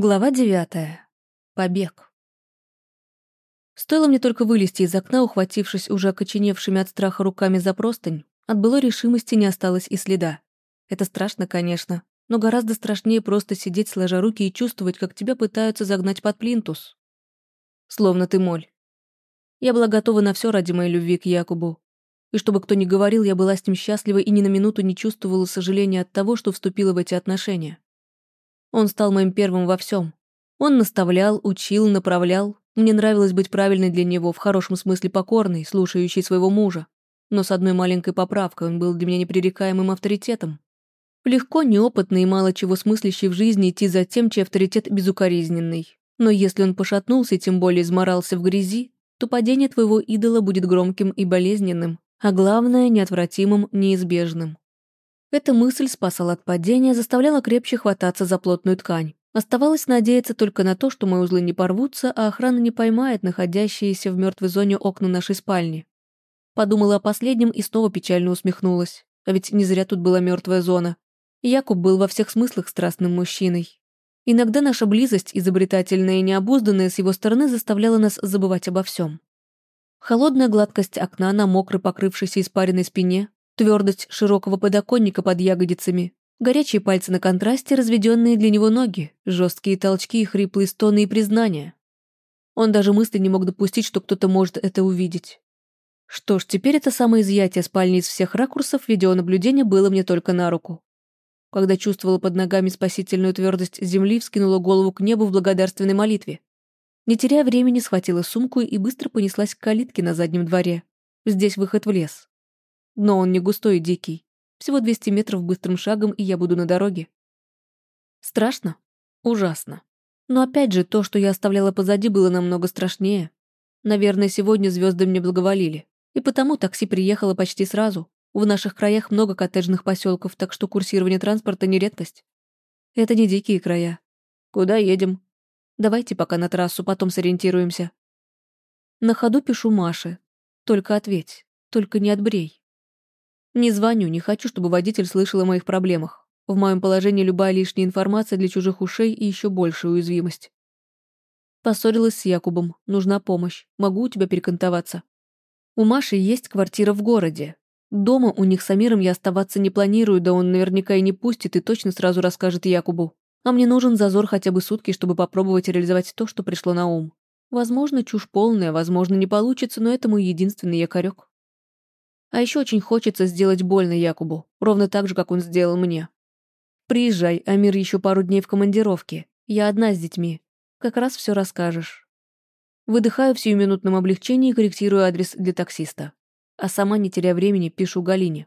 Глава девятая. Побег. Стоило мне только вылезти из окна, ухватившись уже окоченевшими от страха руками за простынь, от былой решимости не осталось и следа. Это страшно, конечно, но гораздо страшнее просто сидеть сложа руки и чувствовать, как тебя пытаются загнать под плинтус. Словно ты моль. Я была готова на все ради моей любви к Якубу. И чтобы кто ни говорил, я была с ним счастлива и ни на минуту не чувствовала сожаления от того, что вступила в эти отношения. Он стал моим первым во всем. Он наставлял, учил, направлял. Мне нравилось быть правильной для него, в хорошем смысле покорной, слушающей своего мужа. Но с одной маленькой поправкой он был для меня непререкаемым авторитетом. Легко, неопытный и мало чего смыслящий в жизни идти за тем, чей авторитет безукоризненный. Но если он пошатнулся и тем более изморался в грязи, то падение твоего идола будет громким и болезненным, а главное, неотвратимым, неизбежным. Эта мысль спасала от падения, заставляла крепче хвататься за плотную ткань. Оставалось надеяться только на то, что мои узлы не порвутся, а охрана не поймает находящиеся в мертвой зоне окна нашей спальни. Подумала о последнем и снова печально усмехнулась. А ведь не зря тут была мертвая зона. Якуб был во всех смыслах страстным мужчиной. Иногда наша близость, изобретательная и необузданная с его стороны, заставляла нас забывать обо всем. Холодная гладкость окна на мокрой покрывшейся испаренной спине, Твердость широкого подоконника под ягодицами, горячие пальцы на контрасте, разведенные для него ноги, жесткие толчки и хриплые стоны и признания. Он даже мысли не мог допустить, что кто-то может это увидеть. Что ж, теперь это самое изъятие спальни из всех ракурсов видеонаблюдения было мне только на руку. Когда чувствовала под ногами спасительную твердость земли, вскинула голову к небу в благодарственной молитве. Не теряя времени, схватила сумку и быстро понеслась к калитке на заднем дворе. Здесь выход в лес. Но он не густой и дикий. Всего 200 метров быстрым шагом, и я буду на дороге. Страшно? Ужасно. Но опять же, то, что я оставляла позади, было намного страшнее. Наверное, сегодня звезды мне благоволили. И потому такси приехало почти сразу. В наших краях много коттеджных поселков, так что курсирование транспорта не редкость. Это не дикие края. Куда едем? Давайте пока на трассу, потом сориентируемся. На ходу пишу Маше. Только ответь, только не отбрей. Не звоню, не хочу, чтобы водитель слышал о моих проблемах. В моем положении любая лишняя информация для чужих ушей и еще большая уязвимость. Поссорилась с Якубом. Нужна помощь. Могу у тебя перекантоваться. У Маши есть квартира в городе. Дома у них с Амиром я оставаться не планирую, да он наверняка и не пустит, и точно сразу расскажет Якубу. А мне нужен зазор хотя бы сутки, чтобы попробовать реализовать то, что пришло на ум. Возможно, чушь полная, возможно, не получится, но это мой единственный якорек. А еще очень хочется сделать больно Якубу, ровно так же, как он сделал мне. Приезжай, Амир еще пару дней в командировке. Я одна с детьми. Как раз все расскажешь. Выдыхаю в сиюминутном облегчении и корректирую адрес для таксиста. А сама, не теряя времени, пишу Галине.